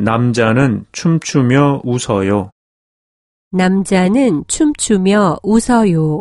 남자는 춤추며 웃어요. 남자는 춤추며 웃어요.